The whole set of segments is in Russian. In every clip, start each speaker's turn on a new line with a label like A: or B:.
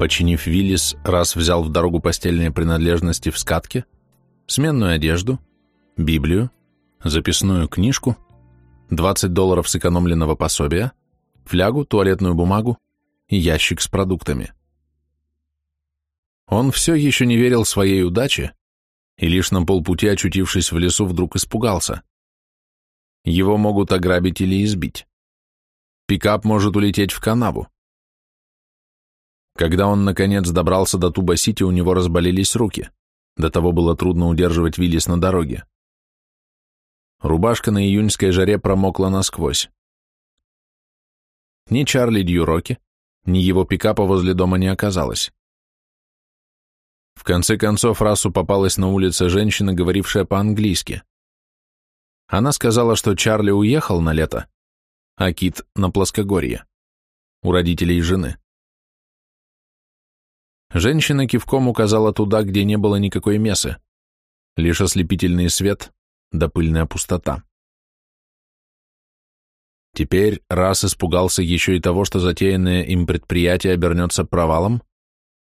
A: Починив Виллис, раз взял в дорогу постельные принадлежности в скатке, сменную одежду, Библию, записную книжку, 20 долларов сэкономленного пособия, флягу, туалетную бумагу и ящик с продуктами. Он все еще не верил своей удаче и лишь на полпути, очутившись в лесу, вдруг испугался. Его могут ограбить или избить. Пикап может улететь в канаву. Когда он, наконец, добрался до Туба-Сити, у него разболелись руки. До того было трудно удерживать Виллис на дороге. Рубашка на июньской жаре промокла насквозь. Ни Чарли Дьюроки, ни его пикапа возле дома не оказалось. В конце концов, Расу попалась на улице женщина, говорившая по-английски. Она сказала, что Чарли уехал на лето, а Кит — на плоскогорье, у родителей жены. Женщина кивком указала туда, где не было никакой мессы. Лишь ослепительный свет да пыльная пустота. Теперь раз испугался еще и того, что затеянное им предприятие обернется провалом,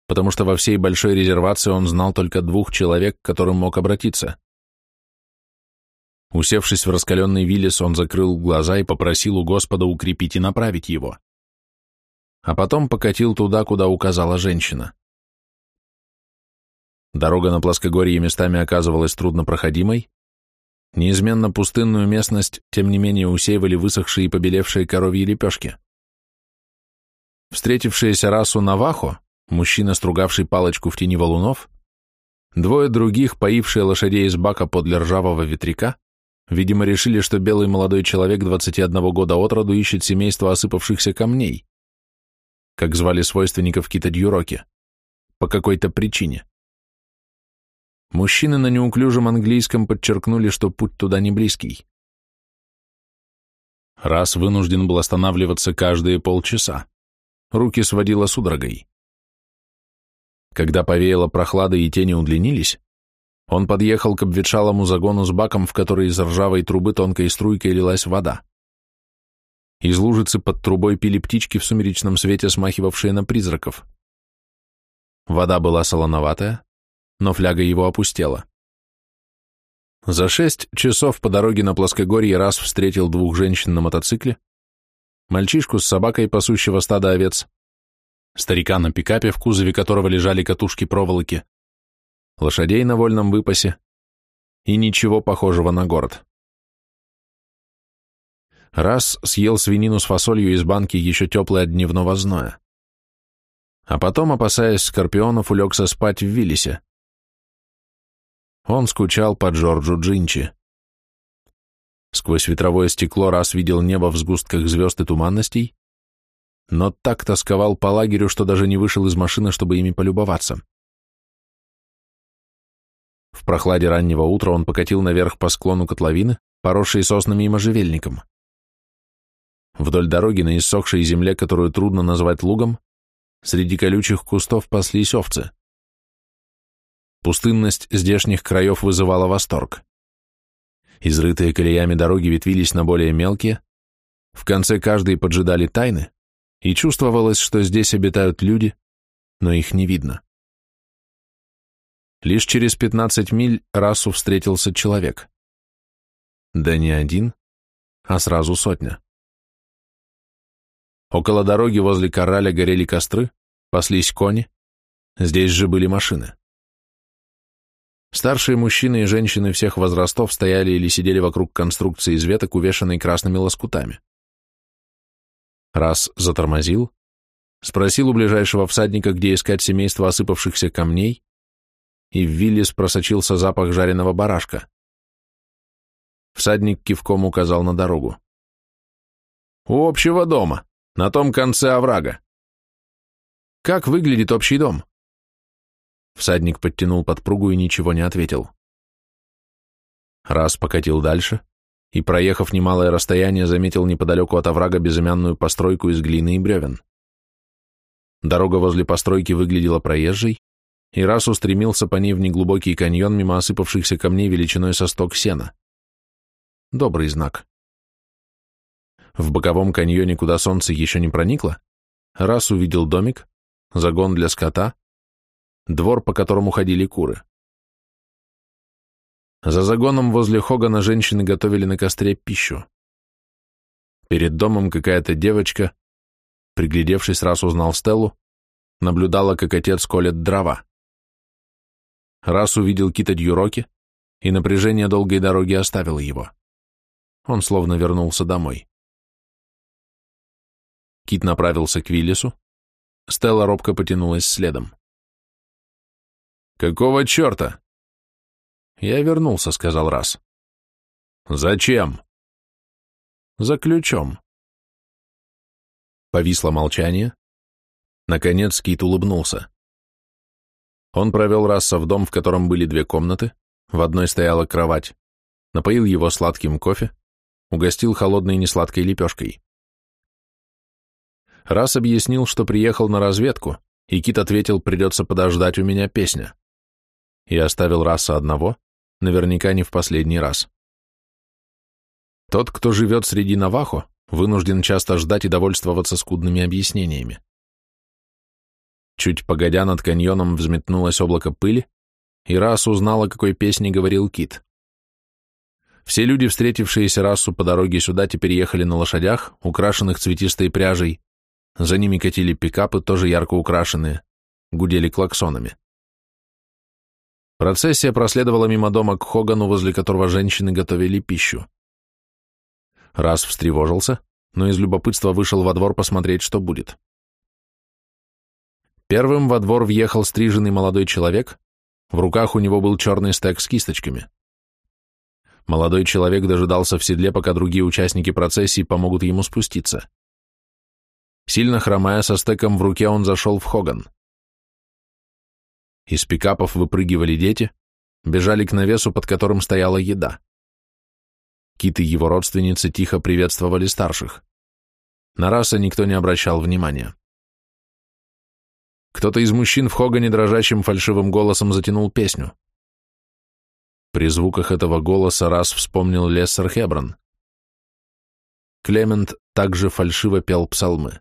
A: потому что во всей большой резервации он знал только двух человек, к которым мог обратиться. Усевшись в раскаленный вилес, он закрыл глаза и попросил у Господа укрепить и направить его. А потом покатил туда, куда указала женщина. Дорога на плоскогорье местами оказывалась труднопроходимой. Неизменно пустынную местность, тем не менее, усеивали высохшие и побелевшие коровьи лепешки. Встретившиеся расу Навахо, мужчина, стругавший палочку в тени валунов, двое других, поившие лошадей из бака под ржавого ветряка, видимо, решили, что белый молодой человек 21 года от роду ищет семейство осыпавшихся камней, как звали свойственников Кита-Дьюроки, по какой-то причине. Мужчины на неуклюжем английском подчеркнули, что путь туда не близкий. Раз вынужден был останавливаться каждые полчаса. Руки сводило судорогой. Когда повеяло прохлада и тени удлинились, он подъехал к обветшалому загону с баком, в который из ржавой трубы тонкой струйкой лилась вода. Из лужицы под трубой пили птички в сумеречном свете, смахивавшие на призраков. Вода была солоноватая, но фляга его опустела. За шесть часов по дороге на плоскогорье раз встретил двух женщин на мотоцикле, мальчишку с собакой, пасущего стада овец, старика на пикапе, в кузове которого лежали катушки проволоки, лошадей на вольном выпасе и ничего похожего на город. Раз съел свинину с фасолью из банки, еще теплой от дневного зноя. А потом, опасаясь скорпионов, улегся спать в Виллисе. Он скучал по Джорджу Джинчи. Сквозь ветровое стекло раз видел небо в сгустках звезд и туманностей, но так тосковал по лагерю, что даже не вышел из машины, чтобы ими полюбоваться. В прохладе раннего утра он покатил наверх по склону котловины, поросшей соснами и можжевельником. Вдоль дороги на иссохшей земле, которую трудно назвать лугом, среди колючих кустов паслись овцы. Пустынность здешних краев вызывала восторг. Изрытые колеями дороги ветвились на более мелкие, в конце каждой поджидали тайны, и чувствовалось, что здесь обитают люди, но их не видно. Лишь через 15 миль расу встретился человек. Да не один, а сразу сотня. Около дороги возле кораля горели костры, паслись кони, здесь же были машины. Старшие мужчины и женщины всех возрастов стояли или сидели вокруг конструкции из веток, увешанной красными лоскутами. Раз затормозил, спросил у ближайшего всадника, где искать семейство осыпавшихся камней, и в Виллис просочился запах жареного барашка. Всадник кивком указал на дорогу. «У общего дома, на том конце оврага». «Как выглядит общий дом?» Всадник подтянул подпругу и ничего не ответил. Раз покатил дальше и, проехав немалое расстояние, заметил неподалеку от оврага безымянную постройку из глины и бревен. Дорога возле постройки выглядела проезжей, и раз устремился по ней в неглубокий каньон мимо осыпавшихся камней величиной со сток сена. Добрый знак. В боковом каньоне, куда солнце еще не проникло, раз увидел домик, загон для скота, двор, по которому ходили куры. За загоном возле Хогана женщины готовили на костре пищу. Перед домом какая-то девочка, приглядевшись, раз узнал Стеллу, наблюдала, как отец колет дрова. Раз увидел Кита Дьюроки, и напряжение долгой дороги оставило его. Он словно вернулся домой. Кит направился к Виллису, Стелла робко потянулась следом. Какого черта? Я вернулся, сказал раз. Зачем? За ключом. Повисло молчание. Наконец Кит улыбнулся. Он провел Расса в дом, в котором были две комнаты, в одной стояла кровать, напоил его сладким кофе, угостил холодной несладкой лепешкой. Расс объяснил, что приехал на разведку, и Кит ответил, придется подождать у меня песня и оставил Расса одного, наверняка не в последний раз. Тот, кто живет среди Навахо, вынужден часто ждать и довольствоваться скудными объяснениями. Чуть погодя над каньоном взметнулось облако пыли, и Расс узнала, какой песне говорил Кит. Все люди, встретившиеся Рассу по дороге сюда, теперь ехали на лошадях, украшенных цветистой пряжей. За ними катили пикапы, тоже ярко украшенные, гудели клаксонами. Процессия проследовала мимо дома к Хогану, возле которого женщины готовили пищу. Раз встревожился, но из любопытства вышел во двор посмотреть, что будет. Первым во двор въехал стриженный молодой человек, в руках у него был черный стек с кисточками. Молодой человек дожидался в седле, пока другие участники процессии помогут ему спуститься. Сильно хромая со стеком в руке, он зашел в Хоган. Из пикапов выпрыгивали дети, бежали к навесу, под которым стояла еда. Кит и его родственницы тихо приветствовали старших. На раса никто не обращал внимания. Кто-то из мужчин в Хогане дрожащим фальшивым голосом затянул песню. При звуках этого голоса раз вспомнил Лессер Хеброн. Клемент также фальшиво пел псалмы.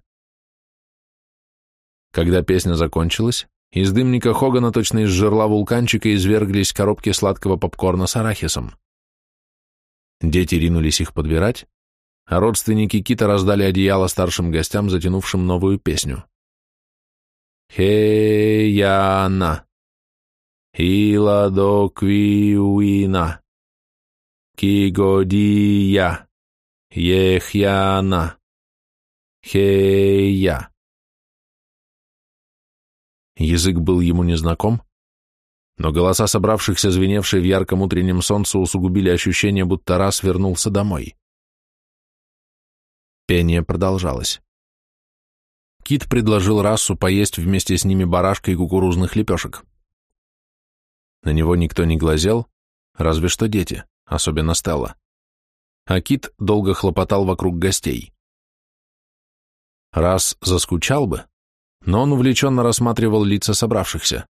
A: Когда песня закончилась, из дымника Хогана точно из жерла вулканчика изверглись коробки сладкого попкорна с арахисом. Дети ринулись их подбирать, а родственники Кита раздали одеяло старшим гостям, затянувшим новую песню. Хеяна, Хиладоквиуина, Кигодия, Ехьяна, Хея. Язык был ему незнаком, но голоса собравшихся, звеневшие в ярком утреннем солнце, усугубили ощущение, будто раз вернулся домой. Пение продолжалось. Кит предложил расу поесть вместе с ними барашка и кукурузных лепешек. На него никто не глазел, разве что дети, особенно Стелла. А Кит долго хлопотал вокруг гостей. Раз заскучал бы, но он увлеченно рассматривал лица собравшихся.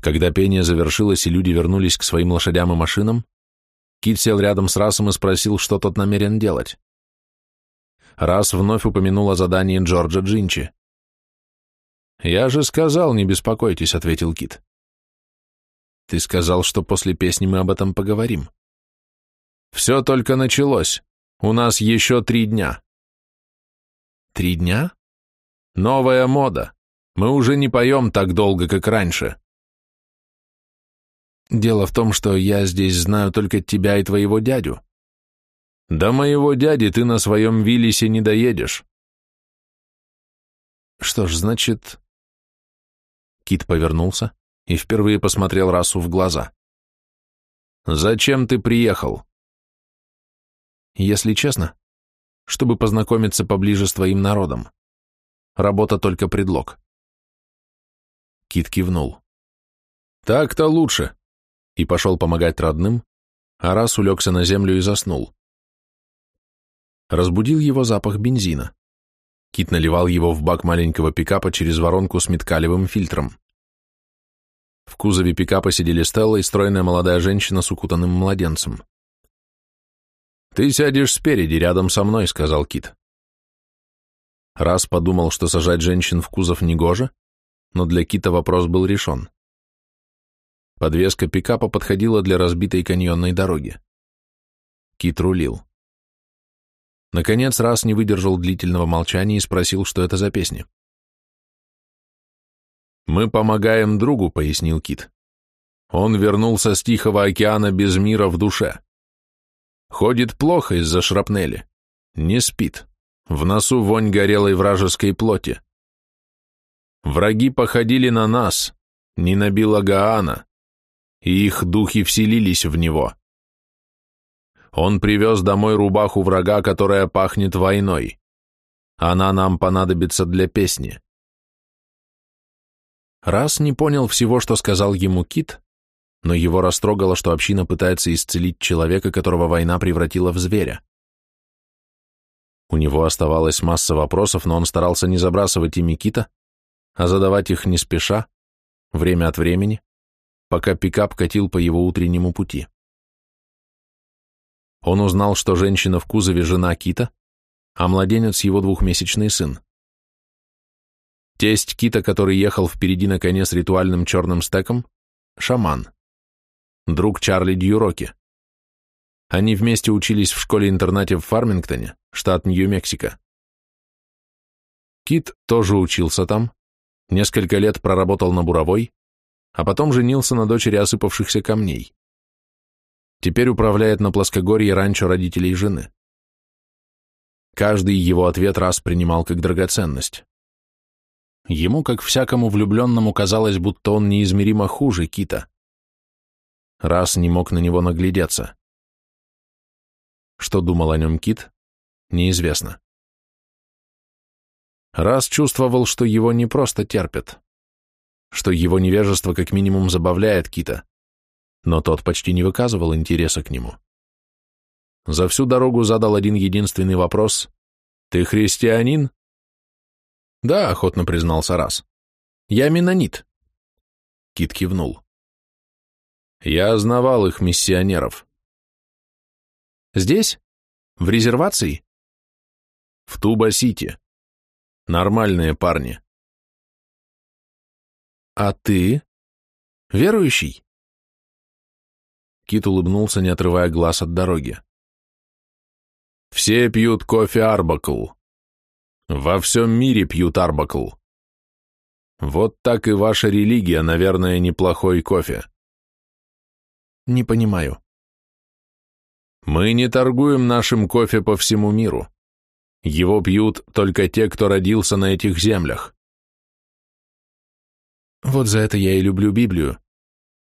A: Когда пение завершилось и люди вернулись к своим лошадям и машинам, Кит сел рядом с Расом и спросил, что тот намерен делать. Рас вновь упомянул о задании Джорджа Джинчи. «Я же сказал, не беспокойтесь», — ответил Кит. «Ты сказал, что после песни мы об этом поговорим». «Все только началось. У нас еще три дня». «Три дня?» Новая мода. Мы уже не поем так долго, как раньше. Дело в том, что я здесь знаю только тебя и твоего дядю. До моего дяди ты на своем Виллисе не доедешь. Что ж, значит... Кит повернулся и впервые посмотрел Расу в глаза. «Зачем ты приехал?» «Если честно, чтобы познакомиться поближе с твоим народом. Работа только предлог. Кит кивнул. Так-то лучше. И пошел помогать родным, а раз улегся на землю и заснул. Разбудил его запах бензина. Кит наливал его в бак маленького пикапа через воронку с меткалевым фильтром. В кузове пикапа сидели Стелла и стройная молодая женщина с укутанным младенцем. «Ты сядешь спереди, рядом со мной», — сказал Кит. Раз подумал, что сажать женщин в кузов негоже, но для Кита вопрос был решен. Подвеска пикапа подходила для разбитой каньонной дороги. Кит рулил. Наконец, раз не выдержал длительного молчания и спросил, что это за песня. «Мы помогаем другу», — пояснил Кит. «Он вернулся с Тихого океана без мира в душе. Ходит плохо из-за шрапнели. Не спит. В носу вонь горелой вражеской плоти. Враги походили на нас, не на Гаана, и их духи вселились в него. Он привез домой рубаху врага, которая пахнет войной. Она нам понадобится для песни. Раз не понял всего, что сказал ему Кит, но его растрогало, что община пытается исцелить человека, которого война превратила в зверя. У него оставалась масса вопросов, но он старался не забрасывать ими Кита, а задавать их не спеша, время от времени, пока пикап катил по его утреннему пути. Он узнал, что женщина в кузове – жена Кита, а младенец – его двухмесячный сын. Тесть Кита, который ехал впереди на коне с ритуальным черным стеком – шаман. Друг Чарли Дьюроки. Они вместе учились в школе-интернате в Фармингтоне, штат Нью-Мексико. Кит тоже учился там, несколько лет проработал на буровой, а потом женился на дочери осыпавшихся камней. Теперь управляет на плоскогорье ранчо родителей жены. Каждый его ответ раз принимал как драгоценность. Ему, как всякому влюбленному, казалось, будто он неизмеримо хуже Кита. Раз не мог на него наглядеться. Что думал о нем Кит, неизвестно. Раз чувствовал, что его не просто терпят, что его невежество как минимум забавляет Кита, но тот почти не выказывал интереса к нему. За всю дорогу задал один единственный вопрос «Ты христианин?» «Да», — охотно признался Раз. «Я менонит». Кит кивнул. «Я знавал их миссионеров». «Здесь? В резервации?» в Туба-Сити. Нормальные парни. А ты? Верующий? Кит улыбнулся, не отрывая глаз от дороги. Все пьют кофе Арбакл. Во всем мире пьют Арбакл. Вот так и ваша религия, наверное, неплохой кофе. Не понимаю. Мы не торгуем нашим кофе по всему миру. Его пьют только те, кто родился на этих землях. Вот за это я и люблю Библию.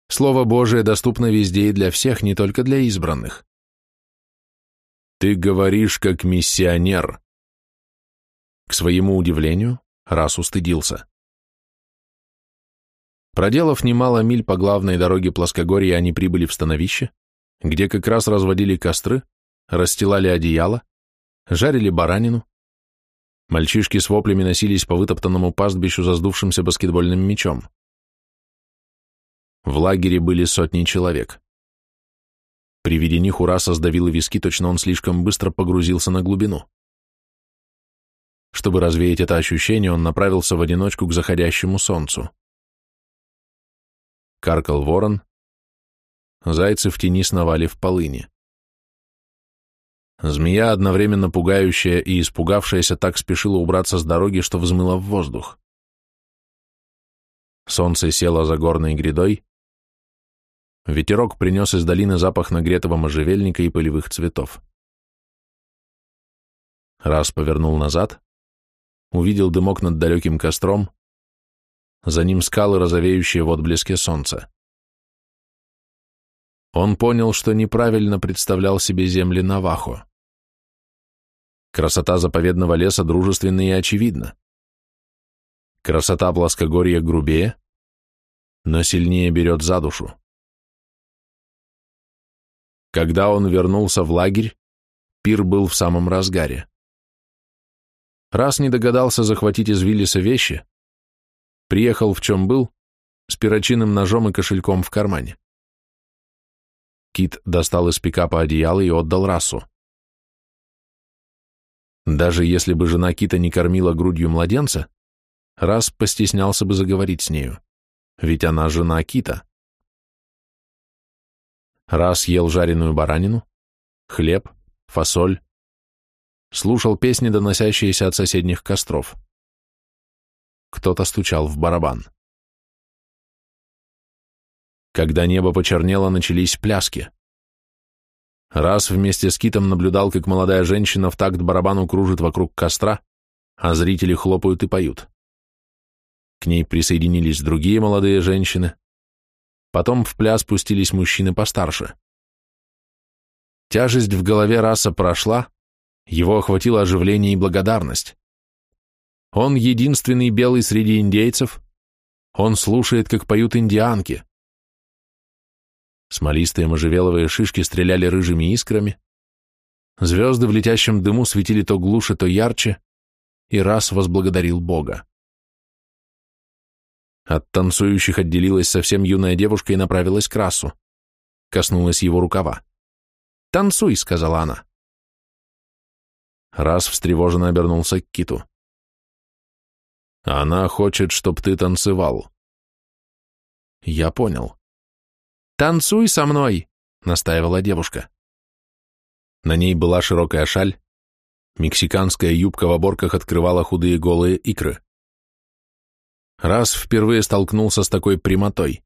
A: Слово Божие доступно везде и для всех, не только для избранных. Ты говоришь как миссионер. К своему удивлению, раз устыдился. Проделав немало миль по главной дороге плоскогорья, они прибыли в становище, где как раз разводили костры, расстилали одеяло жарили баранину. Мальчишки с воплями носились по вытоптанному пастбищу за сдувшимся баскетбольным мячом. В лагере были сотни человек. При виде них Ураса сдавило виски, точно он слишком быстро погрузился на глубину. Чтобы развеять это ощущение, он направился в одиночку к заходящему солнцу. Каркал ворон. Зайцы в тени сновали в полыни. Змея, одновременно пугающая и испугавшаяся, так спешила убраться с дороги, что взмыла в воздух. Солнце село за горной грядой. Ветерок принес из долины запах нагретого можжевельника и полевых цветов. Раз повернул назад, увидел дымок над далеким костром, за ним скалы, розовеющие в отблеске солнца. Он понял, что неправильно представлял себе земли Навахо. Красота заповедного леса дружественна и очевидна. Красота плоскогорья грубее, но сильнее берет за душу. Когда он вернулся в лагерь, пир был в самом разгаре. Раз не догадался захватить из Виллиса вещи, приехал в чем был, с перочинным ножом и кошельком в кармане. Кит достал из пикапа одеяло и отдал расу. Даже если бы жена Кита не кормила грудью младенца, Рас постеснялся бы заговорить с нею, ведь она жена Кита. Рас ел жареную баранину, хлеб, фасоль, слушал песни, доносящиеся от соседних костров. Кто-то стучал в барабан. Когда небо почернело, начались пляски. Раз вместе с Китом наблюдал, как молодая женщина в такт барабану кружит вокруг костра, а зрители хлопают и поют. К ней присоединились другие молодые женщины. Потом в пляс пустились мужчины постарше. Тяжесть в голове раса прошла, его охватило оживление и благодарность. Он единственный белый среди индейцев, он слушает, как поют индианки, Смолистые можжевеловые шишки стреляли рыжими искрами. Звезды в летящем дыму светили то глуше, то ярче, и раз возблагодарил Бога. От танцующих отделилась совсем юная девушка и направилась к расу. Коснулась его рукава. «Танцуй», — сказала она. Раз встревоженно обернулся к киту. «Она хочет, чтоб ты танцевал». «Я понял. «Танцуй со мной!» — настаивала девушка. На ней была широкая шаль, мексиканская юбка в оборках открывала худые голые икры. Раз впервые столкнулся с такой прямотой.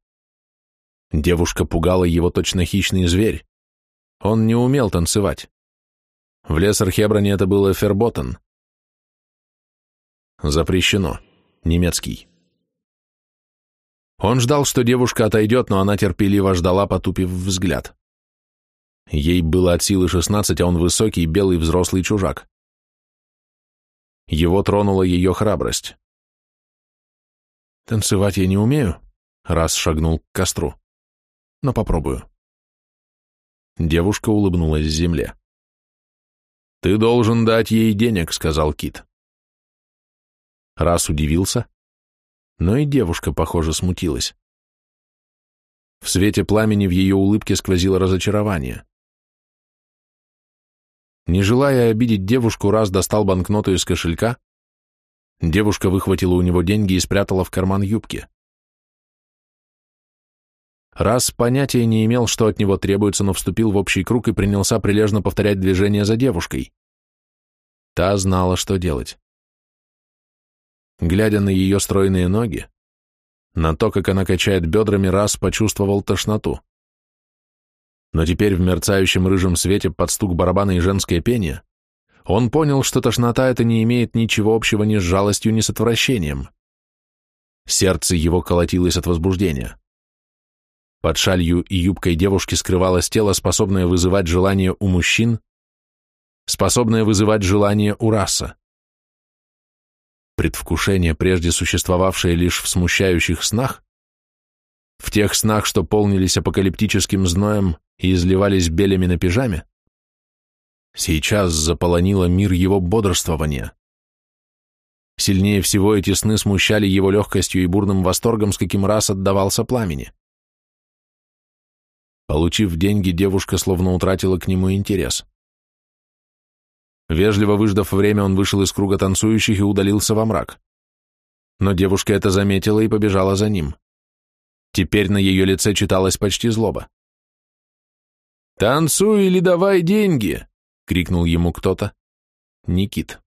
A: Девушка пугала его точно хищный зверь. Он не умел танцевать. В Лесархеброне это было эферботен. Запрещено. Немецкий. Он ждал, что девушка отойдет, но она терпеливо ждала, потупив взгляд. Ей было от силы шестнадцать, а он высокий, белый, взрослый чужак. Его тронула ее храбрость. «Танцевать я не умею», — раз шагнул к костру. «Но попробую». Девушка улыбнулась земле. «Ты должен дать ей денег», — сказал Кит. Раз удивился, но и девушка, похоже, смутилась. В свете пламени в ее улыбке сквозило разочарование. Не желая обидеть девушку, раз достал банкноту из кошелька, девушка выхватила у него деньги и спрятала в карман юбки. Раз понятия не имел, что от него требуется, но вступил в общий круг и принялся прилежно повторять движения за девушкой. Та знала, что делать глядя на ее стройные ноги, на то, как она качает бедрами, раз почувствовал тошноту. Но теперь в мерцающем рыжем свете под стук барабана и женское пение он понял, что тошнота это не имеет ничего общего ни с жалостью, ни с отвращением. Сердце его колотилось от возбуждения. Под шалью и юбкой девушки скрывалось тело, способное вызывать желание у мужчин, способное вызывать желание у раса предвкушение, прежде существовавшее лишь в смущающих снах, в тех снах, что полнились апокалиптическим зноем и изливались белями на пижаме, сейчас заполонило мир его бодрствования. Сильнее всего эти сны смущали его легкостью и бурным восторгом, с каким раз отдавался пламени. Получив деньги, девушка словно утратила к нему интерес. Вежливо выждав время, он вышел из круга танцующих и удалился во мрак. Но девушка это заметила и побежала за ним. Теперь на ее лице читалась почти злоба. «Танцуй или давай деньги!» — крикнул ему кто-то. Никит.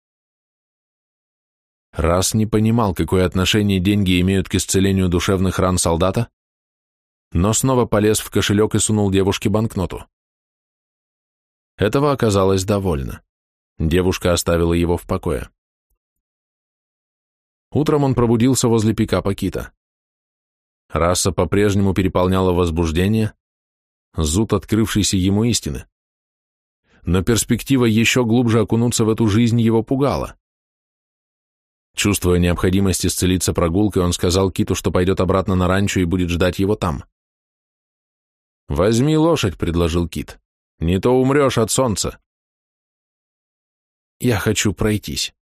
A: Раз не понимал, какое отношение деньги имеют к исцелению душевных ран солдата, но снова полез в кошелек и сунул девушке банкноту. Этого оказалось довольно. Девушка оставила его в покое. Утром он пробудился возле пикапа Кита. Раса по-прежнему переполняла возбуждение, зуд открывшейся ему истины. Но перспектива еще глубже окунуться в эту жизнь его пугала. Чувствуя необходимость исцелиться прогулкой, он сказал Киту, что пойдет обратно на ранчо и будет ждать его там. «Возьми лошадь», — предложил Кит. «Не то умрешь от солнца». Я хочу пройтись.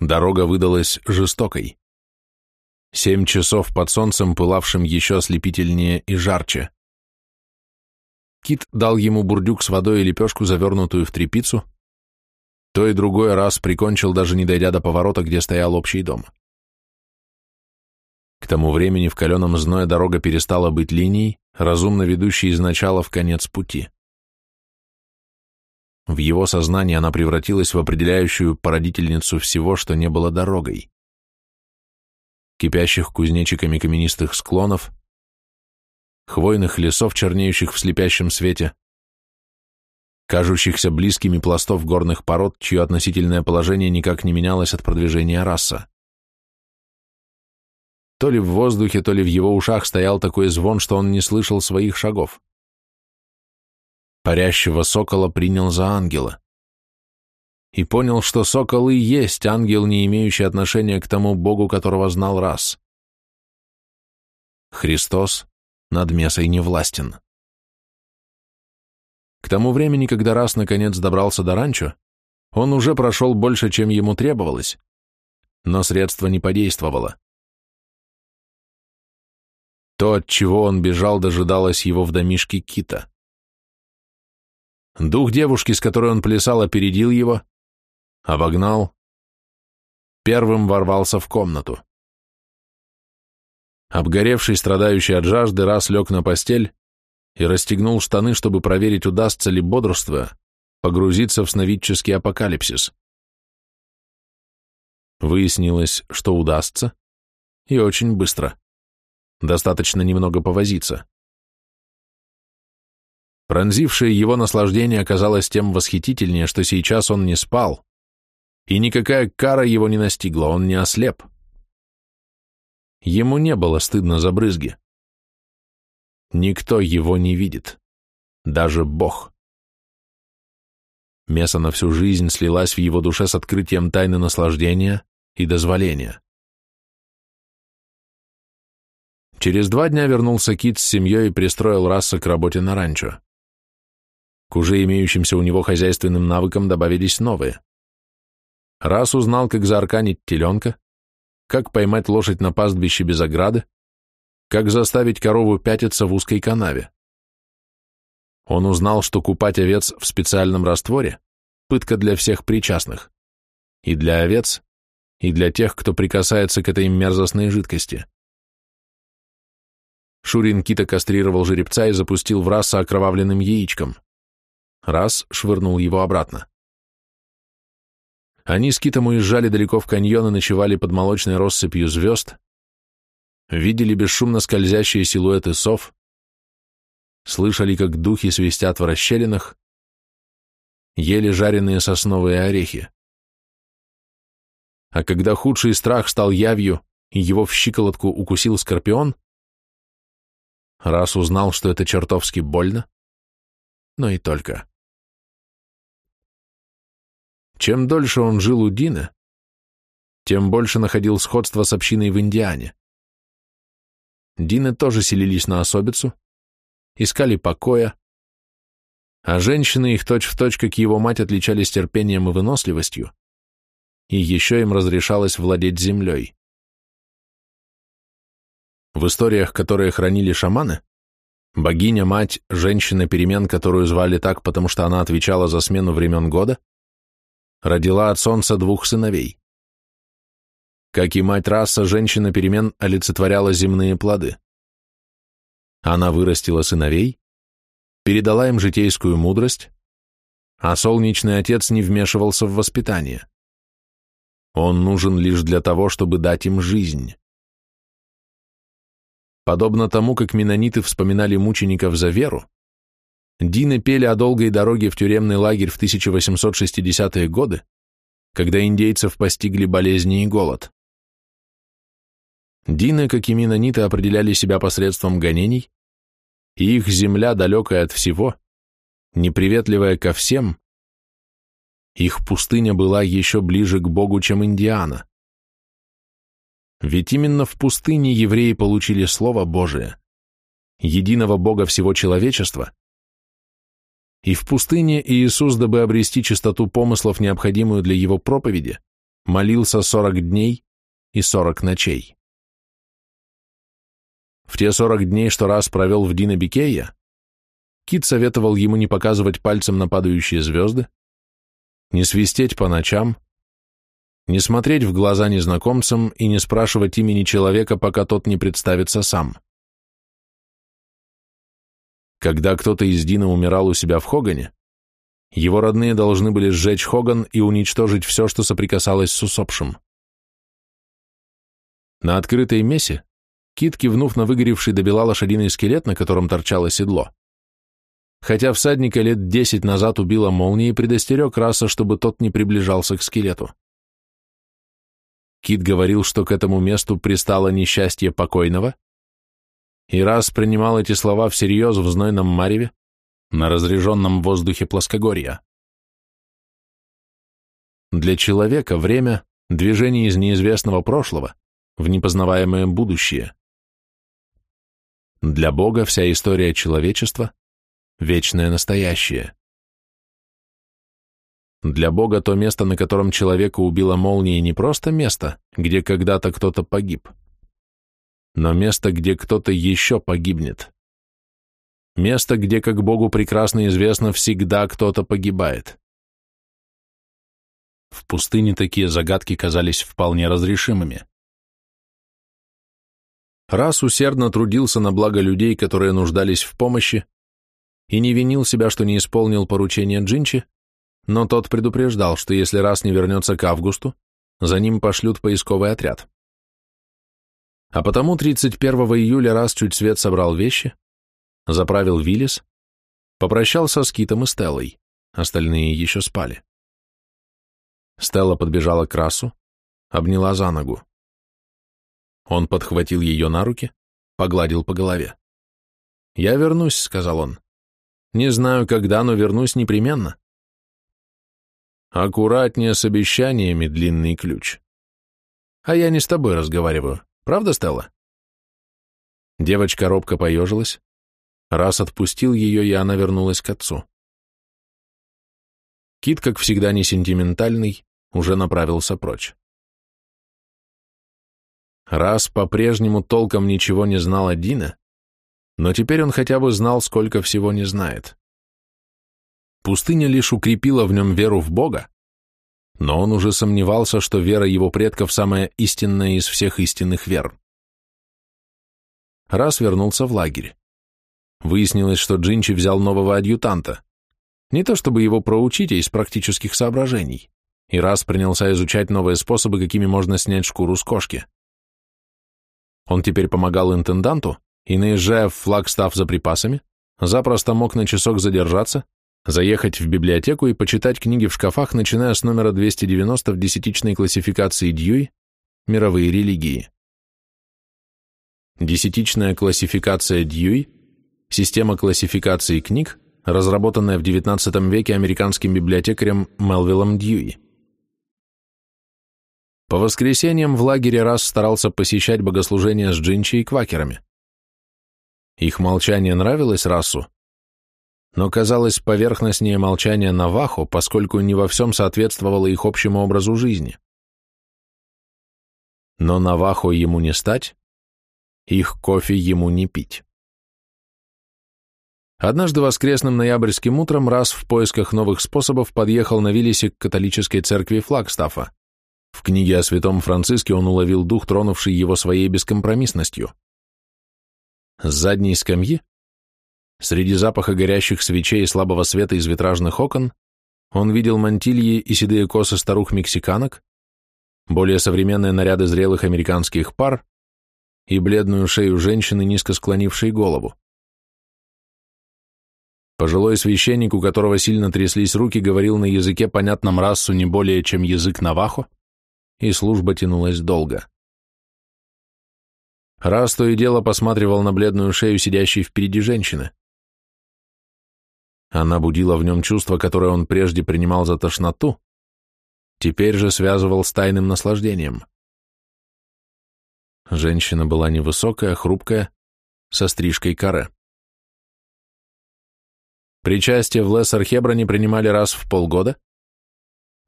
A: Дорога выдалась жестокой. Семь часов под солнцем, пылавшим еще ослепительнее и жарче. Кит дал ему бурдюк с водой и лепешку, завернутую в тряпицу. То и другое раз прикончил, даже не дойдя до поворота, где стоял общий дом. К тому времени в каленом зное дорога перестала быть линией, разумно ведущей из начала в конец пути. В его сознании она превратилась в определяющую породительницу всего, что не было дорогой. Кипящих кузнечиками каменистых склонов, хвойных лесов, чернеющих в слепящем свете, кажущихся близкими пластов горных пород, чье относительное положение никак не менялось от продвижения раса. То ли в воздухе, то ли в его ушах стоял такой звон, что он не слышал своих шагов. Парящего сокола принял за ангела. И понял, что сокол и есть ангел, не имеющий отношения к тому Богу, которого знал раз. Христос над месой не властен. К тому времени, когда раз наконец добрался до ранчо, он уже прошел больше, чем ему требовалось, но средство не подействовало. То, от чего он бежал, дожидалось его в домишке Кита. Дух девушки, с которой он плясал, опередил его, обогнал, первым ворвался в комнату. Обгоревший, страдающий от жажды, раз лег на постель и расстегнул штаны, чтобы проверить, удастся ли бодрствуя погрузиться в сновидческий апокалипсис. Выяснилось, что удастся, и очень быстро. Достаточно немного повозиться. Пронзившее его наслаждение оказалось тем восхитительнее, что сейчас он не спал, и никакая кара его не настигла, он не ослеп. Ему не было стыдно за брызги. Никто его не видит, даже Бог. Меса на всю жизнь слилась в его душе с открытием тайны наслаждения и дозволения. Через два дня вернулся Кит с семьей и пристроил Расса к работе на ранчо. К уже имеющимся у него хозяйственным навыкам добавились новые. Раз узнал, как заарканить теленка, как поймать лошадь на пастбище без ограды, как заставить корову пятиться в узкой канаве. Он узнал, что купать овец в специальном растворе – пытка для всех причастных, и для овец, и для тех, кто прикасается к этой мерзостной жидкости. Шурин Кита кастрировал жеребца и запустил в раса окровавленным яичком. Раз швырнул его обратно. Они с Китом уезжали далеко в каньон и ночевали под молочной россыпью звезд, видели бесшумно скользящие силуэты сов, слышали, как духи свистят в расщелинах, ели жареные сосновые орехи. А когда худший страх стал явью, и его в щиколотку укусил скорпион, раз узнал, что это чертовски больно, но и только. Чем дольше он жил у Дина, тем больше находил сходство с общиной в Индиане. Дины тоже селились на особицу, искали покоя, а женщины их точь-в-точь, точь, как его мать, отличались терпением и выносливостью, и еще им разрешалось владеть землей. В историях, которые хранили шаманы, богиня-мать, женщина-перемен, которую звали так, потому что она отвечала за смену времен года, родила от солнца двух сыновей. Как и мать раса, женщина перемен олицетворяла земные плоды. Она вырастила сыновей, передала им житейскую мудрость, а солнечный отец не вмешивался в воспитание. Он нужен лишь для того, чтобы дать им жизнь. Подобно тому, как менониты вспоминали мучеников за веру, Дины пели о долгой дороге в тюремный лагерь в 1860-е годы, когда индейцев постигли болезни и голод. Дины, как и Минониты, определяли себя посредством гонений, и их земля, далекая от всего, неприветливая ко всем, их пустыня была еще ближе к Богу, чем Индиана. Ведь именно в пустыне евреи получили Слово Божие, единого Бога всего человечества, и в пустыне Иисус, дабы обрести чистоту помыслов, необходимую для его проповеди, молился сорок дней и сорок ночей. В те сорок дней, что раз провел в Динабикея, Кит советовал ему не показывать пальцем на падающие звезды, не свистеть по ночам, не смотреть в глаза незнакомцам и не спрашивать имени человека, пока тот не представится сам. Когда кто-то из Дина умирал у себя в Хогане, его родные должны были сжечь Хоган и уничтожить все, что соприкасалось с усопшим. На открытой мессе Кит, кивнув на выгоревший добила лошадиный скелет, на котором торчало седло, хотя всадника лет десять назад убила молнией, предостерег раса, чтобы тот не приближался к скелету. Кит говорил, что к этому месту пристало несчастье покойного, и раз принимал эти слова всерьез в знойном мареве на разреженном воздухе плоскогорья. Для человека время — движение из неизвестного прошлого в непознаваемое будущее. Для Бога вся история человечества — вечное настоящее. Для Бога то место, на котором человека убила молния, не просто место, где когда-то кто-то погиб — но место, где кто-то еще погибнет. Место, где, как Богу прекрасно известно, всегда кто-то погибает. В пустыне такие загадки казались вполне разрешимыми. Раз усердно трудился на благо людей, которые нуждались в помощи, и не винил себя, что не исполнил поручение Джинчи, но тот предупреждал, что если раз не вернется к августу, за ним пошлют поисковый отряд. А потому 31 июля раз чуть свет собрал вещи, заправил Виллис, попрощался с Китом и Стеллой, остальные еще спали. Стелла подбежала к Расу, обняла за ногу. Он подхватил ее на руки, погладил по голове. «Я вернусь», — сказал он. «Не знаю, когда, но вернусь непременно». «Аккуратнее с обещаниями, длинный ключ». «А я не с тобой разговариваю», Правда, Стелла?» Девочка робко поежилась. Раз отпустил ее, и она вернулась к отцу. Кит, как всегда не сентиментальный, уже направился прочь. Раз по-прежнему толком ничего не знал о Дина, но теперь он хотя бы знал, сколько всего не знает. Пустыня лишь укрепила в нем веру в Бога, но он уже сомневался, что вера его предков самая истинная из всех истинных вер. Раз вернулся в лагерь. Выяснилось, что Джинчи взял нового адъютанта. Не то чтобы его проучить, а из практических соображений. И раз принялся изучать новые способы, какими можно снять шкуру с кошки. Он теперь помогал интенданту и, наезжая в флагстав за припасами, запросто мог на часок задержаться, Заехать в библиотеку и почитать книги в шкафах, начиная с номера 290 в десятичной классификации Дьюи «Мировые религии». Десятичная классификация Дьюи – система классификации книг, разработанная в XIX веке американским библиотекарем Мелвиллом Дьюи. По воскресеньям в лагере раз старался посещать богослужения с джинчи и квакерами. Их молчание нравилось расу, но, казалось, поверхностнее молчания Навахо, поскольку не во всем соответствовало их общему образу жизни. Но Навахо ему не стать, их кофе ему не пить. Однажды воскресным ноябрьским утром раз в поисках новых способов подъехал на Виллисе к католической церкви Флагстафа. В книге о святом Франциске он уловил дух, тронувший его своей бескомпромиссностью. С задней скамьи Среди запаха горящих свечей и слабого света из витражных окон он видел мантильи и седые косы старух-мексиканок, более современные наряды зрелых американских пар и бледную шею женщины, низко склонившей голову. Пожилой священник, у которого сильно тряслись руки, говорил на языке, понятном расу не более, чем язык Навахо, и служба тянулась долго. Раз то и дело посматривал на бледную шею сидящей впереди женщины. Она будила в нем чувство, которое он прежде принимал за тошноту, теперь же связывал с тайным наслаждением. Женщина была невысокая, хрупкая, со стрижкой каре. Причастие в Лессер-Хеброне принимали раз в полгода.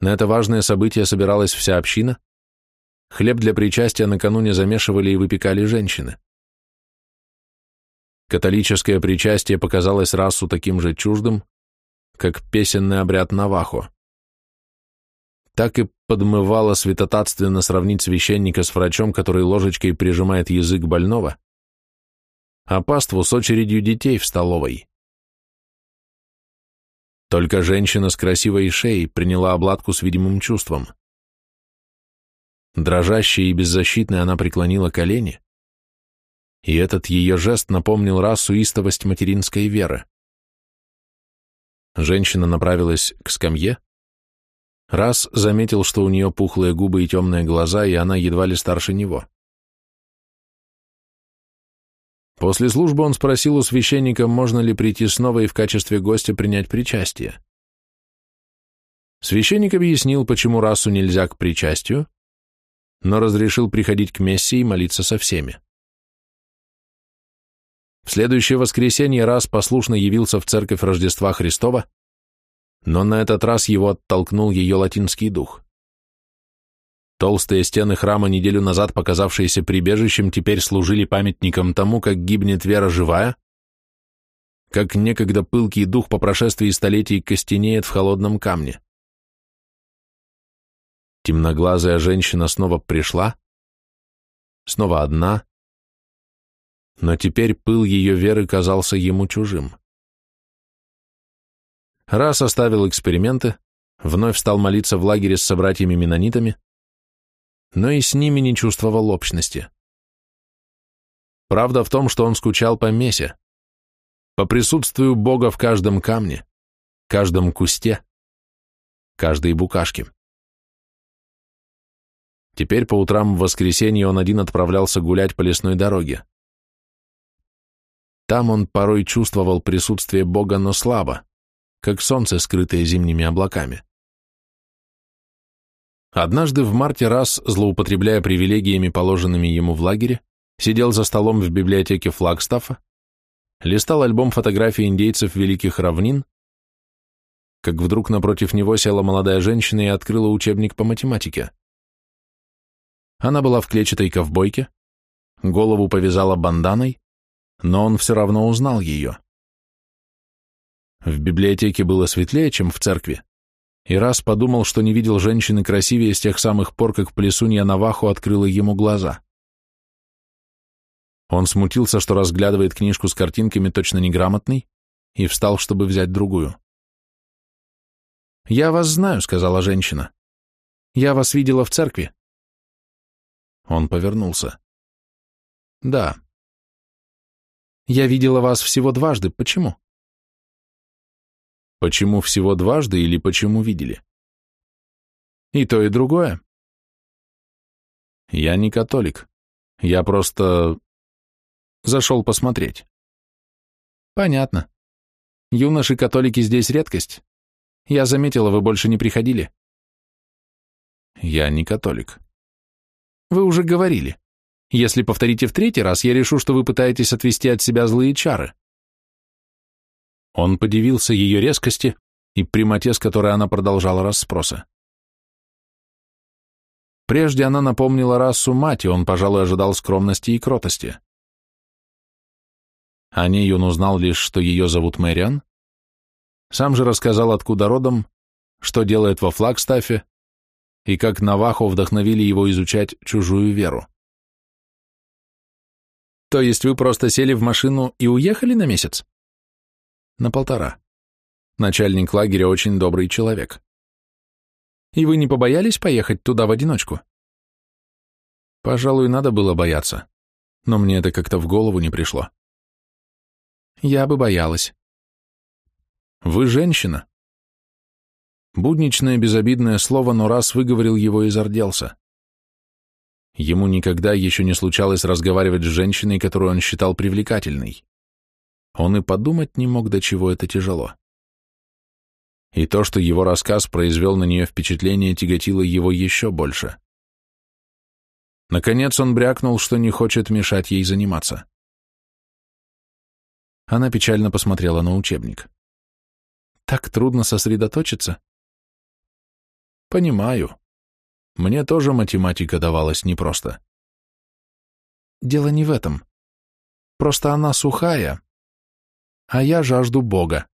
A: На это важное событие собиралась вся община. Хлеб для причастия накануне замешивали и выпекали женщины. Католическое причастие показалось расу таким же чуждым, как песенный обряд Навахо. Так и подмывало святотатственно сравнить священника с врачом, который ложечкой прижимает язык больного, а паству с очередью детей в столовой. Только женщина с красивой шеей приняла обладку с видимым чувством. Дрожащая и беззащитная она преклонила колени, и этот ее жест напомнил расу истовость материнской веры. Женщина направилась к скамье. Раз заметил, что у нее пухлые губы и темные глаза, и она едва ли старше него. После службы он спросил у священника, можно ли прийти снова и в качестве гостя принять причастие. Священник объяснил, почему расу нельзя к причастию, но разрешил приходить к мессе и молиться со всеми. В следующее воскресенье раз послушно явился в церковь Рождества Христова, но на этот раз его оттолкнул ее латинский дух. Толстые стены храма, неделю назад показавшиеся прибежищем, теперь служили памятником тому, как гибнет вера живая, как некогда пылкий дух по прошествии столетий костенеет в холодном камне. Темноглазая женщина снова пришла, снова одна, но теперь пыл ее веры казался ему чужим. Раз оставил эксперименты, вновь стал молиться в лагере с собратьями-менонитами, но и с ними не чувствовал общности. Правда в том, что он скучал по месе, по присутствию Бога в каждом камне, каждом кусте, каждой букашке. Теперь по утрам в воскресенье он один отправлялся гулять по лесной дороге. Там он порой чувствовал присутствие Бога, но слабо, как солнце, скрытое зимними облаками. Однажды в марте раз, злоупотребляя привилегиями, положенными ему в лагере, сидел за столом в библиотеке Флагстафа, листал альбом фотографий индейцев Великих Равнин, как вдруг напротив него села молодая женщина и открыла учебник по математике. Она была в клетчатой ковбойке, голову повязала банданой, но он все равно узнал ее. В библиотеке было светлее, чем в церкви, и раз подумал, что не видел женщины красивее с тех самых пор, как плесунья Наваху открыла ему глаза. Он смутился, что разглядывает книжку с картинками точно неграмотный, и встал, чтобы взять другую. «Я вас знаю», — сказала женщина. «Я вас видела в церкви». Он повернулся. «Да, я видела вас всего дважды. Почему? Почему всего дважды или почему видели? И то, и другое. Я не католик. Я просто... Зашел посмотреть. Понятно. Юноши-католики здесь редкость. Я заметила, вы больше не приходили. Я не католик. Вы уже говорили. Если повторите в третий раз, я решу, что вы пытаетесь отвести от себя злые чары. Он подивился ее резкости и прямоте, с которой она продолжала расспросы. Прежде она напомнила расу мать, и он, пожалуй, ожидал скромности и кротости. А о ней он узнал лишь, что ее зовут Мэриан. Сам же рассказал, откуда родом, что делает во Флагстафе и как Навахо вдохновили его изучать чужую веру. То есть вы просто сели в машину и уехали на месяц? На полтора. Начальник лагеря очень добрый человек. И вы не побоялись поехать туда в одиночку? Пожалуй, надо было бояться. Но мне это как-то в голову не пришло. Я бы боялась. Вы женщина. Будничное безобидное слово, но раз выговорил его и зарделся. Ему никогда еще не случалось разговаривать с женщиной, которую он считал привлекательной. Он и подумать не мог, до чего это тяжело. И то, что его рассказ произвел на нее впечатление, тяготило его еще больше. Наконец он брякнул, что не хочет мешать ей заниматься. Она печально посмотрела на учебник. «Так трудно сосредоточиться». «Понимаю», мне тоже математика давалась непросто. Дело не в этом. Просто она сухая, а я жажду Бога.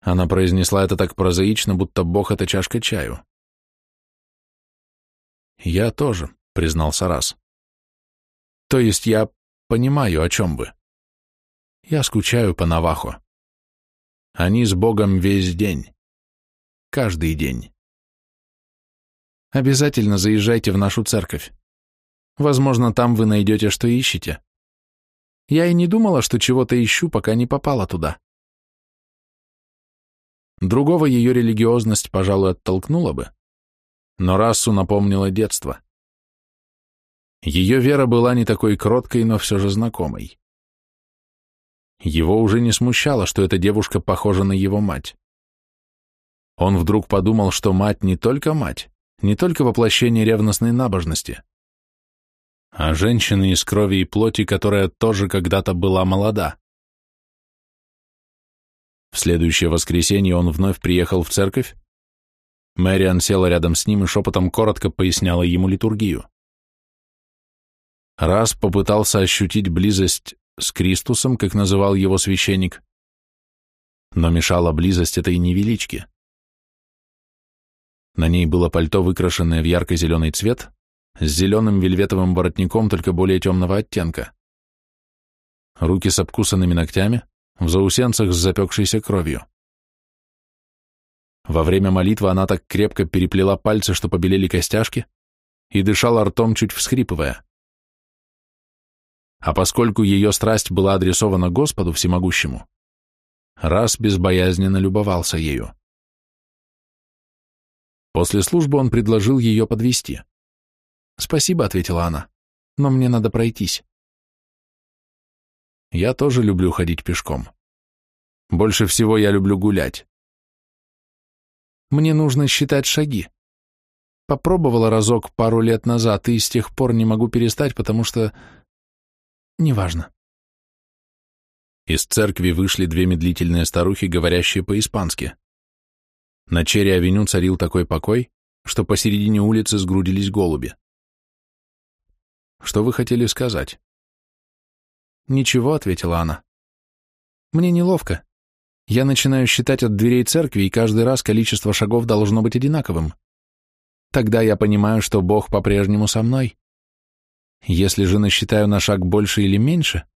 A: Она произнесла это так прозаично, будто Бог — это чашка чаю. «Я тоже», — признался раз. «То есть я понимаю, о чем вы. Я скучаю по Навахо. Они с Богом весь день. Каждый день». Обязательно заезжайте в нашу церковь. Возможно, там вы найдете, что ищете. Я и не думала, что чего-то ищу, пока не попала туда. Другого ее религиозность, пожалуй, оттолкнула бы, но расу напомнила детство. Ее вера была не такой кроткой, но все же знакомой. Его уже не смущало, что эта девушка похожа на его мать. Он вдруг подумал, что мать не только мать, не только воплощение ревностной набожности, а женщины из крови и плоти, которая тоже когда-то была молода. В следующее воскресенье он вновь приехал в церковь. Мэриан села рядом с ним и шепотом коротко поясняла ему литургию. Раз попытался ощутить близость с Кристусом, как называл его священник, но мешала близость этой невелички. На ней было пальто, выкрашенное в ярко-зеленый цвет, с зеленым вельветовым воротником, только более темного оттенка. Руки с обкусанными ногтями, в заусенцах с запекшейся кровью. Во время молитвы она так крепко переплела пальцы, что побелели костяшки, и дышала ртом, чуть всхрипывая. А поскольку ее страсть была адресована Господу Всемогущему, раз безбоязненно любовался ею. После службы он предложил ее подвести. «Спасибо», — ответила она, — «но мне надо пройтись». Я тоже люблю ходить пешком. Больше всего я люблю гулять. Мне нужно считать шаги. Попробовала разок пару лет назад, и с тех пор не могу перестать, потому что... Неважно. Из церкви вышли две медлительные старухи, говорящие по-испански. На чере авеню царил такой покой, что посередине улицы сгрудились голуби. «Что вы хотели сказать?» «Ничего», — ответила она. «Мне неловко. Я начинаю считать от дверей церкви, и каждый раз количество шагов должно быть одинаковым. Тогда я понимаю, что Бог по-прежнему со мной. Если же насчитаю на шаг больше или меньше...»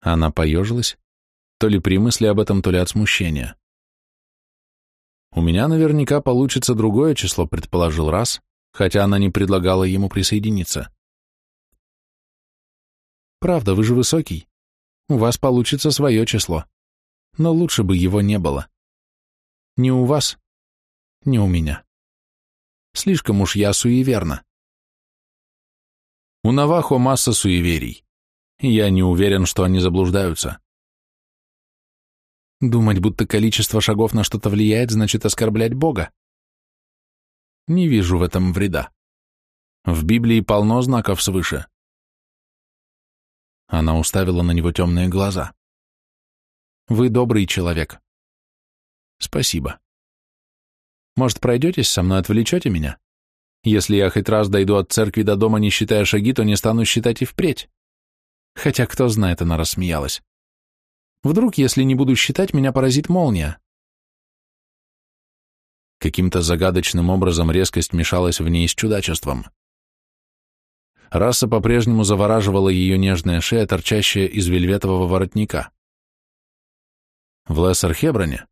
A: Она поежилась, то ли при мысли об этом, то ли от смущения. У меня наверняка получится другое число, предположил раз, хотя она не предлагала ему присоединиться. Правда, вы же высокий. У вас получится свое число. Но лучше бы его не было. Не у вас, не у меня. Слишком уж я суеверна. У Навахо масса суеверий. Я не уверен, что они заблуждаются. Думать, будто количество шагов на что-то влияет, значит оскорблять Бога. Не вижу в этом вреда. В Библии полно знаков свыше. Она уставила на него темные глаза. Вы добрый человек. Спасибо. Может, пройдетесь со мной, отвлечете меня? Если я хоть раз дойду от церкви до дома, не считая шаги, то не стану считать и впредь. Хотя, кто знает, она рассмеялась. Вдруг, если не буду считать, меня поразит молния. Каким-то загадочным образом резкость мешалась в ней с чудачеством. Раса по-прежнему завораживала ее нежная шея, торчащая из вельветового воротника. В Лессер-Хеброне,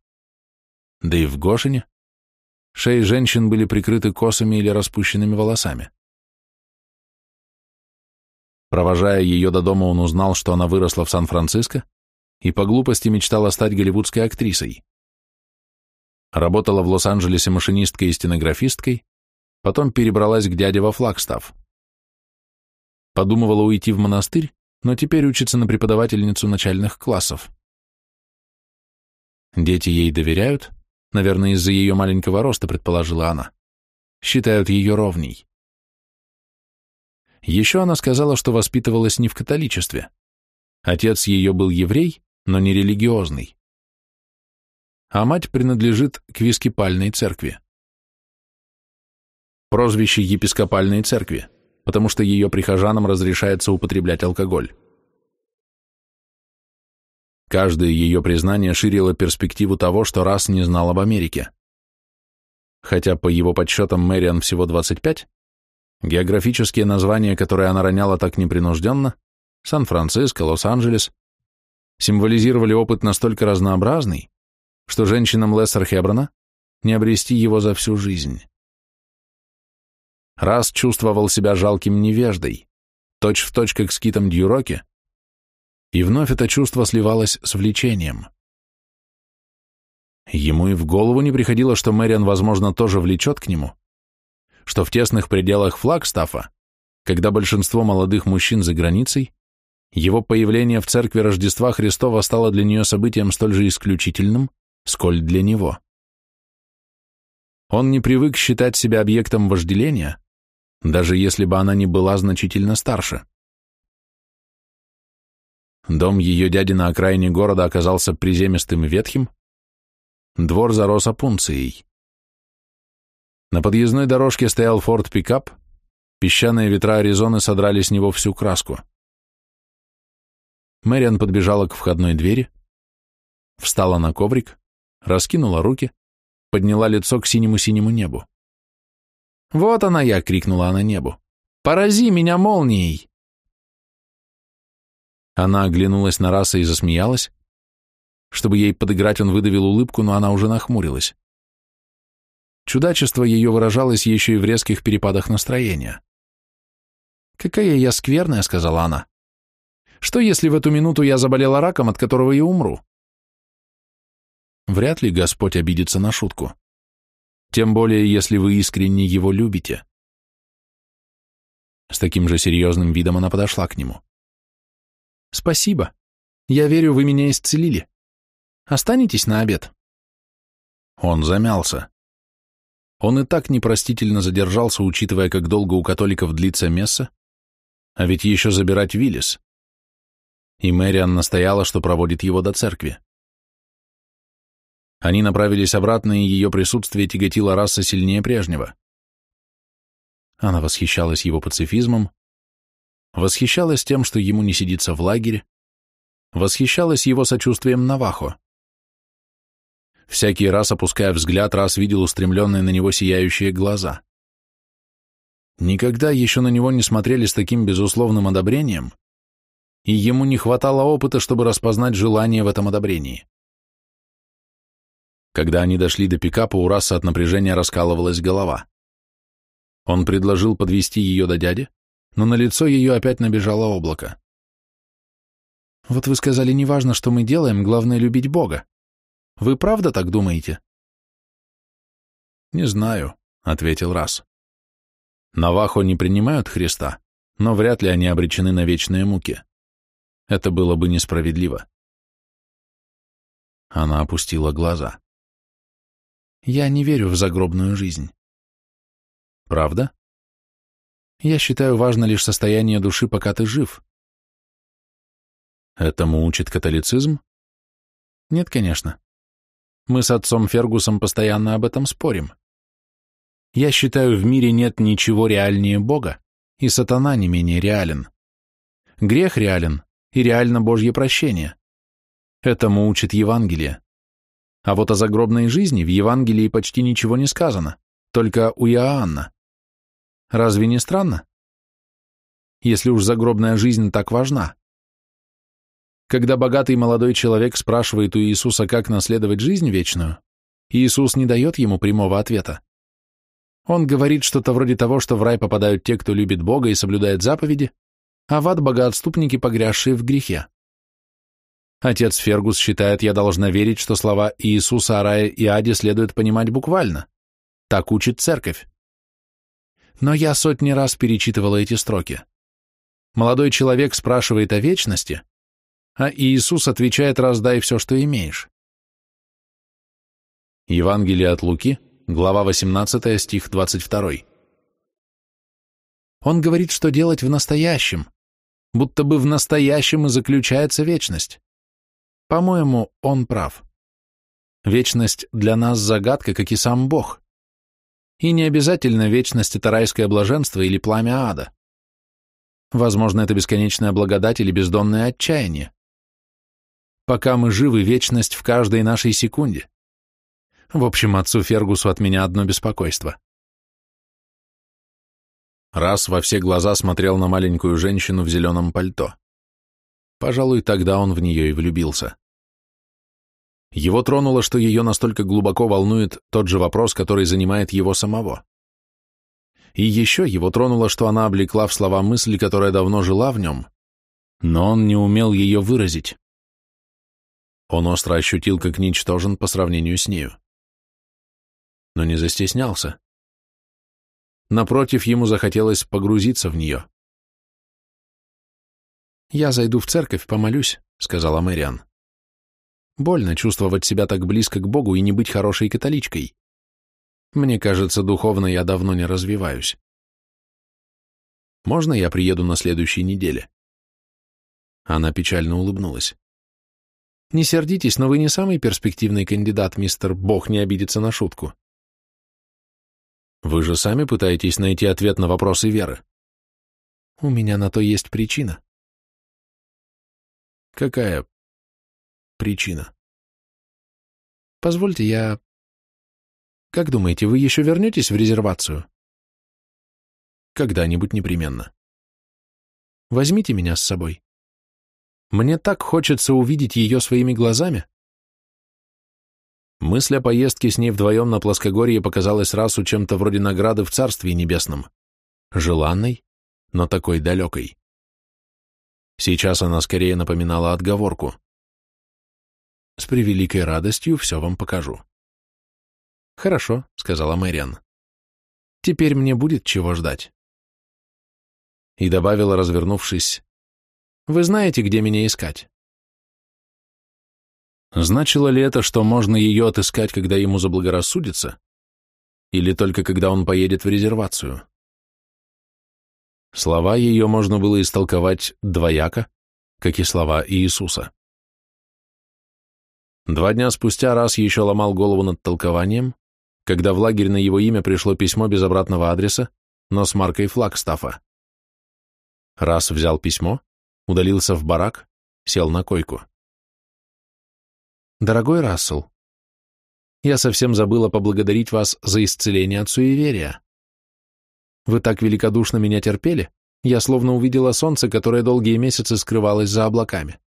A: да и в Гошине, шеи женщин были прикрыты косами или распущенными волосами. Провожая ее до дома, он узнал, что она выросла в Сан-Франциско, и по глупости мечтала стать голливудской актрисой. Работала в Лос-Анджелесе машинисткой и стенографисткой, потом перебралась к дяде во Флагстав. Подумывала уйти в монастырь, но теперь учится на преподавательницу начальных классов. Дети ей доверяют, наверное, из-за ее маленького роста, предположила она. Считают ее ровней. Еще она сказала, что воспитывалась не в католичестве. Отец ее был еврей, но не религиозный. а мать принадлежит к вискипальной церкви. Прозвище епископальной церкви, потому что ее прихожанам разрешается употреблять алкоголь. Каждое ее признание ширило перспективу того, что раз не знал об Америке. Хотя по его подсчетам Мэриан всего 25, географические названия, которые она роняла так непринужденно, Сан-Франциско, Лос-Анджелес, символизировали опыт настолько разнообразный, что женщинам Лессер Хеброна не обрести его за всю жизнь. Раз чувствовал себя жалким невеждой, точь-в-точь, точь, как с Дьюроке, и вновь это чувство сливалось с влечением. Ему и в голову не приходило, что Мэриан, возможно, тоже влечет к нему, что в тесных пределах Флагстафа, когда большинство молодых мужчин за границей, его появление в церкви Рождества Христова стало для нее событием столь же исключительным, сколь для него. Он не привык считать себя объектом вожделения, даже если бы она не была значительно старше. Дом ее дяди на окраине города оказался приземистым и ветхим, двор зарос опунцией. На подъездной дорожке стоял форт-пикап, песчаные ветра Аризоны содрали с него всю краску. Мэриан подбежала к входной двери, встала на коврик, раскинула руки, подняла лицо к синему-синему небу. «Вот она я!» — крикнула она небу. «Порази меня молнией!» Она оглянулась на раса и засмеялась. Чтобы ей подыграть, он выдавил улыбку, но она уже нахмурилась. Чудачество ее выражалось еще и в резких перепадах настроения. «Какая я скверная!» — сказала она. Что если в эту минуту я заболела раком, от которого и умру? Вряд ли Господь обидится на шутку. Тем более, если вы искренне его любите. С таким же серьезным видом она подошла к нему. Спасибо. Я верю, вы меня исцелили. Останетесь на обед. Он замялся. Он и так непростительно задержался, учитывая, как долго у католиков длится месса, а ведь еще забирать Виллис и Мэриан настояла, что проводит его до церкви. Они направились обратно, и ее присутствие тяготило раса сильнее прежнего. Она восхищалась его пацифизмом, восхищалась тем, что ему не сидится в лагере, восхищалась его сочувствием Навахо. Всякий раз, опуская взгляд, раз видел устремленные на него сияющие глаза. Никогда еще на него не смотрели с таким безусловным одобрением, и ему не хватало опыта, чтобы распознать желание в этом одобрении. Когда они дошли до пикапа, у Расса от напряжения раскалывалась голова. Он предложил подвести ее до дяди, но на лицо ее опять набежало облако. «Вот вы сказали, неважно, что мы делаем, главное — любить Бога. Вы правда так думаете?» «Не знаю», — ответил Расс. «Навахо не принимают Христа, но вряд ли они обречены на вечные муки». Это было бы несправедливо. Она опустила глаза. Я не верю в загробную жизнь. Правда? Я считаю, важно лишь состояние души, пока ты жив. Этому учит католицизм? Нет, конечно. Мы с отцом Фергусом постоянно об этом спорим. Я считаю, в мире нет ничего реальнее Бога, и сатана не менее реален. Грех реален, и реально Божье прощение. Этому учит Евангелие. А вот о загробной жизни в Евангелии почти ничего не сказано, только у Иоанна. Разве не странно? Если уж загробная жизнь так важна. Когда богатый молодой человек спрашивает у Иисуса, как наследовать жизнь вечную, Иисус не дает ему прямого ответа. Он говорит что-то вроде того, что в рай попадают те, кто любит Бога и соблюдает заповеди, а в ад богоотступники, погрязшие в грехе. Отец Фергус считает, я должна верить, что слова Иисуса о рае и аде следует понимать буквально. Так учит церковь. Но я сотни раз перечитывала эти строки. Молодой человек спрашивает о вечности, а Иисус отвечает «раздай все, что имеешь». Евангелие от Луки, глава 18, стих 22. Он говорит, что делать в настоящем, будто бы в настоящем и заключается вечность. По-моему, он прав. Вечность для нас загадка, как и сам Бог. И не обязательно вечность — это райское блаженство или пламя ада. Возможно, это бесконечная благодать или бездонное отчаяние. Пока мы живы, вечность в каждой нашей секунде. В общем, отцу Фергусу от меня одно беспокойство. Раз во все глаза смотрел на маленькую женщину в зеленом пальто. Пожалуй, тогда он в нее и влюбился. Его тронуло, что ее настолько глубоко волнует тот же вопрос, который занимает его самого. И еще его тронуло, что она облекла в слова мысль, которая давно жила в нем, но он не умел ее выразить. Он остро ощутил, как ничтожен по сравнению с нею. Но не застеснялся. Напротив, ему захотелось погрузиться в нее. «Я зайду в церковь, помолюсь», — сказала Мэриан. «Больно чувствовать себя так близко к Богу и не быть хорошей католичкой. Мне кажется, духовно я давно не развиваюсь. Можно я приеду на следующей неделе?» Она печально улыбнулась. «Не сердитесь, но вы не самый перспективный кандидат, мистер Бог не обидится на шутку. Вы же сами пытаетесь найти ответ на вопросы веры. У меня на то есть причина. Какая причина? Позвольте, я... Как думаете, вы еще вернетесь в резервацию? Когда-нибудь непременно. Возьмите меня с собой. Мне так хочется увидеть ее своими глазами. Мысль о поездке с ней вдвоем на плоскогорье показалась Расу чем-то вроде награды в Царстве Небесном. Желанной, но такой далекой. Сейчас она скорее напоминала отговорку. «С превеликой радостью все вам покажу». «Хорошо», — сказала Мэриан. «Теперь мне будет чего ждать». И добавила, развернувшись, «Вы знаете, где меня искать?» Значило ли это, что можно ее отыскать, когда ему заблагорассудится? Или только когда он поедет в резервацию? Слова ее можно было истолковать двояко, как и слова Иисуса. Два дня спустя раз еще ломал голову над толкованием, когда в лагерь на его имя пришло письмо без обратного адреса, но с маркой Флагстафа. Раз взял письмо, удалился в барак, сел на койку. Дорогой Рассел, я совсем забыла поблагодарить вас за исцеление от суеверия. Вы так великодушно меня терпели, я словно увидела солнце, которое долгие месяцы скрывалось за облаками.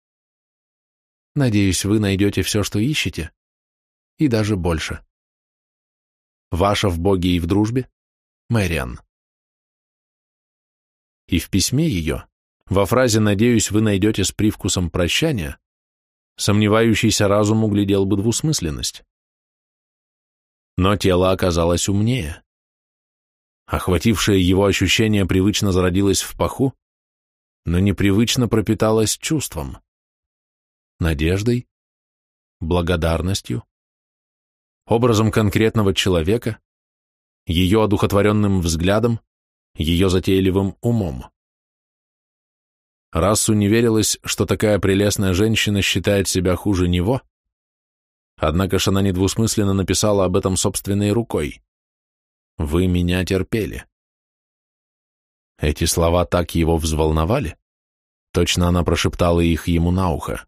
A: Надеюсь, вы найдете все, что ищете, и даже больше. Ваша в Боге и в дружбе, Мэриан. И в письме ее, во фразе «надеюсь, вы найдете с привкусом прощания», сомневающийся разум углядел бы двусмысленность. Но тело оказалось умнее. Охватившее его ощущение привычно зародилось в паху, но непривычно пропиталось чувством, надеждой, благодарностью, образом конкретного человека, ее одухотворенным взглядом, ее затейливым умом. Рассу не верилось, что такая прелестная женщина считает себя хуже него, однако ж она недвусмысленно написала об этом собственной рукой. «Вы меня терпели». Эти слова так его взволновали. Точно она прошептала их ему на ухо.